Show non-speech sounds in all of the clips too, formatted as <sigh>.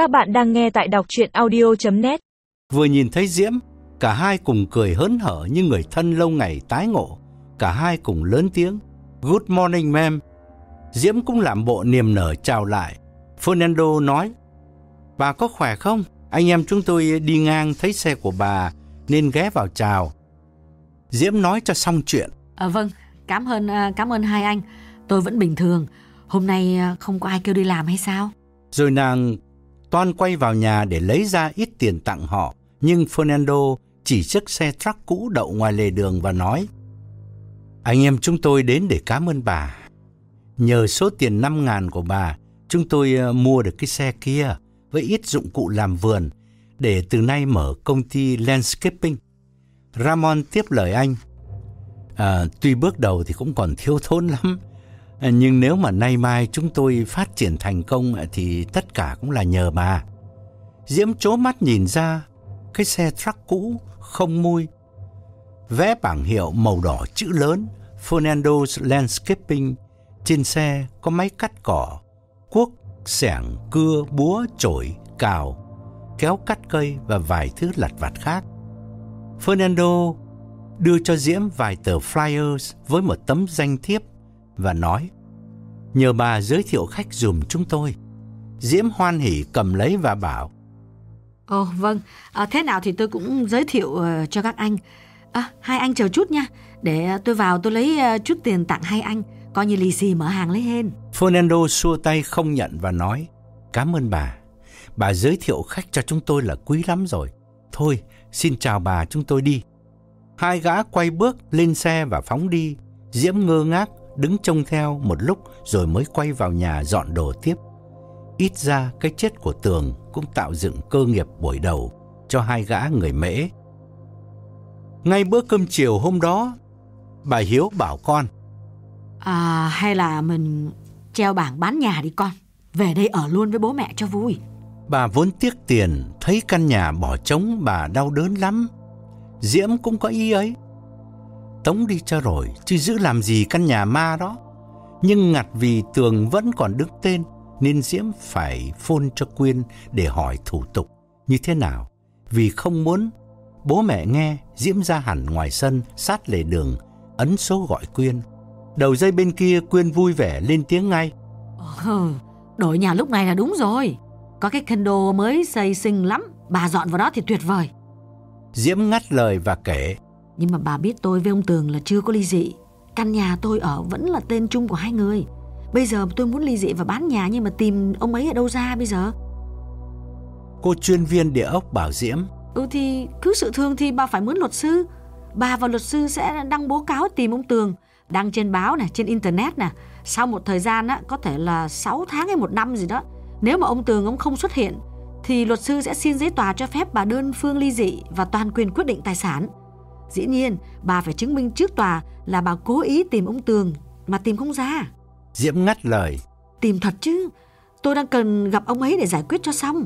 Các bạn đang nghe tại đọc chuyện audio.net Vừa nhìn thấy Diễm, cả hai cùng cười hớn hở như người thân lâu ngày tái ngộ. Cả hai cùng lớn tiếng. Good morning ma'am. Diễm cũng làm bộ niềm nở chào lại. Fernando nói, Bà có khỏe không? Anh em chúng tôi đi ngang thấy xe của bà nên ghé vào chào. Diễm nói cho xong chuyện. À, vâng, cảm ơn à, cảm ơn hai anh. Tôi vẫn bình thường. Hôm nay à, không có ai kêu đi làm hay sao? Rồi nàng toan quay vào nhà để lấy ra ít tiền tặng họ. Nhưng Fernando chỉ chiếc xe truck cũ đậu ngoài lề đường và nói Anh em chúng tôi đến để cảm ơn bà. Nhờ số tiền 5 ngàn của bà, chúng tôi ờ, mua được cái xe kia với ít dụng cụ làm vườn để từ nay mở công ty landscaping. Ramon tiếp lời anh. À, tuy bước đầu thì cũng còn thiếu thốn lắm, nhưng nếu mà nay mai chúng tôi phát triển thành công thì tất cả cũng là nhờ bà. Diễm chố mắt nhìn ra cái xe truck cũ không mui. Vẽ bảng hiệu màu đỏ chữ lớn Fernando's Landscaping trên xe có máy cắt cỏ, cuốc, xẻng, cưa, búa, chổi, cào, kéo cắt cây và vài thứ lặt vặt khác. Fernando đưa cho Diễm vài tờ flyers với một tấm danh thiếp và nói Nhờ bà giới thiệu khách dùm chúng tôi. Diễm hoan hỉ cầm lấy và bảo Ồ vâng, à, thế nào thì tôi cũng giới thiệu uh, cho các anh. À, hai anh chờ chút nha, để tôi vào tôi lấy uh, chút tiền tặng hai anh, coi như lì xì mở hàng lấy hên. Fernando xua tay không nhận và nói Cảm ơn bà. Bà giới thiệu khách cho chúng tôi là quý lắm rồi. Thôi, xin chào bà chúng tôi đi. Hai gã quay bước lên xe và phóng đi. Diễm ngơ ngác đứng trông theo một lúc rồi mới quay vào nhà dọn đồ tiếp. Ít ra cái chết của Tường cũng tạo dựng cơ nghiệp buổi đầu cho hai gã người mễ. Ngay bữa cơm chiều hôm đó, bà Hiếu bảo con. À hay là mình treo bảng bán nhà đi con, về đây ở luôn với bố mẹ cho vui. Bà vốn tiếc tiền, thấy căn nhà bỏ trống bà đau đớn lắm. Diễm cũng có ý ấy. Tống đi cho rồi, chứ giữ làm gì căn nhà ma đó. Nhưng ngặt vì tường vẫn còn đứng tên, nên Diễm phải phone cho Quyên để hỏi thủ tục như thế nào. Vì không muốn bố mẹ nghe, Diễm ra hẳn ngoài sân, sát lề đường, ấn số gọi Quyên. Đầu dây bên kia Quyên vui vẻ lên tiếng ngay. Ừ, đổi nhà lúc này là đúng rồi. Có cái condo mới xây xinh lắm, bà dọn vào đó thì tuyệt vời. Diễm ngắt lời và kể. Nhưng mà bà biết tôi với ông Tường là chưa có ly dị. Căn nhà tôi ở vẫn là tên chung của hai người. Bây giờ tôi muốn ly dị và bán nhà nhưng mà tìm ông ấy ở đâu ra bây giờ? Cô chuyên viên địa ốc bảo Diễm. Ừ thì cứ sự thường thì bà phải mướn luật sư. Bà và luật sư sẽ đăng bố cáo tìm ông Tường. Đăng trên báo này, trên internet nè. Sau một thời gian á, có thể là 6 tháng hay một năm gì đó. Nếu mà ông Tường ông không xuất hiện thì luật sư sẽ xin giấy tòa cho phép bà đơn phương ly dị và toàn quyền quyết định tài sản. Dĩ nhiên, bà phải chứng minh trước tòa là bà cố ý tìm ông Tường mà tìm không ra. Diễm ngắt lời. Tìm thật chứ, tôi đang cần gặp ông ấy để giải quyết cho xong.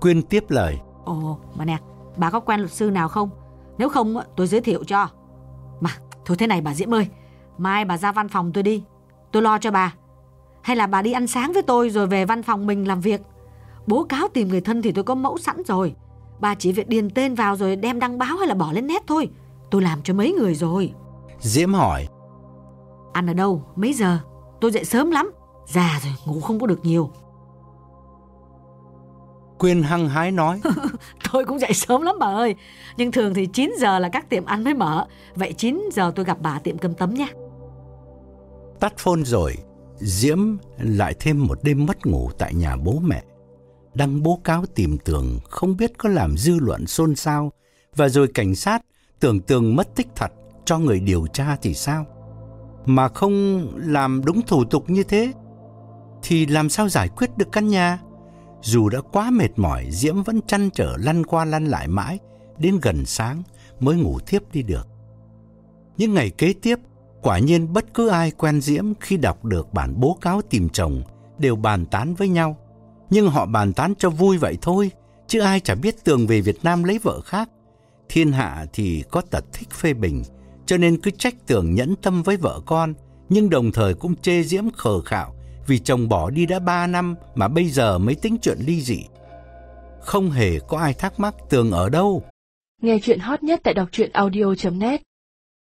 Quyên tiếp lời. Ồ, mà nè, bà có quen luật sư nào không? Nếu không, tôi giới thiệu cho. Mà, thôi thế này bà Diễm ơi, mai bà ra văn phòng tôi đi, tôi lo cho bà. Hay là bà đi ăn sáng với tôi rồi về văn phòng mình làm việc. Bố cáo tìm người thân thì tôi có mẫu sẵn rồi. Bà chỉ việc điền tên vào rồi đem đăng báo hay là bỏ lên nét thôi. Tôi làm cho mấy người rồi. Diễm hỏi. Ăn ở đâu? Mấy giờ? Tôi dậy sớm lắm. Già rồi, ngủ không có được nhiều. Quyên hăng hái nói. <laughs> tôi cũng dậy sớm lắm bà ơi. Nhưng thường thì 9 giờ là các tiệm ăn mới mở. Vậy 9 giờ tôi gặp bà tiệm cơm tấm nhé. Tắt phone rồi, Diễm lại thêm một đêm mất ngủ tại nhà bố mẹ. Đăng bố cáo tìm tường không biết có làm dư luận xôn xao và rồi cảnh sát tưởng tượng mất tích thật cho người điều tra thì sao? Mà không làm đúng thủ tục như thế thì làm sao giải quyết được căn nhà? Dù đã quá mệt mỏi, Diễm vẫn chăn trở lăn qua lăn lại mãi, đến gần sáng mới ngủ thiếp đi được. Những ngày kế tiếp, quả nhiên bất cứ ai quen Diễm khi đọc được bản bố cáo tìm chồng đều bàn tán với nhau. Nhưng họ bàn tán cho vui vậy thôi, chứ ai chả biết Tường về Việt Nam lấy vợ khác. Thiên hạ thì có tật thích phê bình, cho nên cứ trách Tường nhẫn tâm với vợ con, nhưng đồng thời cũng chê Diễm khờ khạo vì chồng bỏ đi đã ba năm mà bây giờ mới tính chuyện ly dị. Không hề có ai thắc mắc Tường ở đâu. Nghe chuyện hot nhất tại đọc truyện audio.net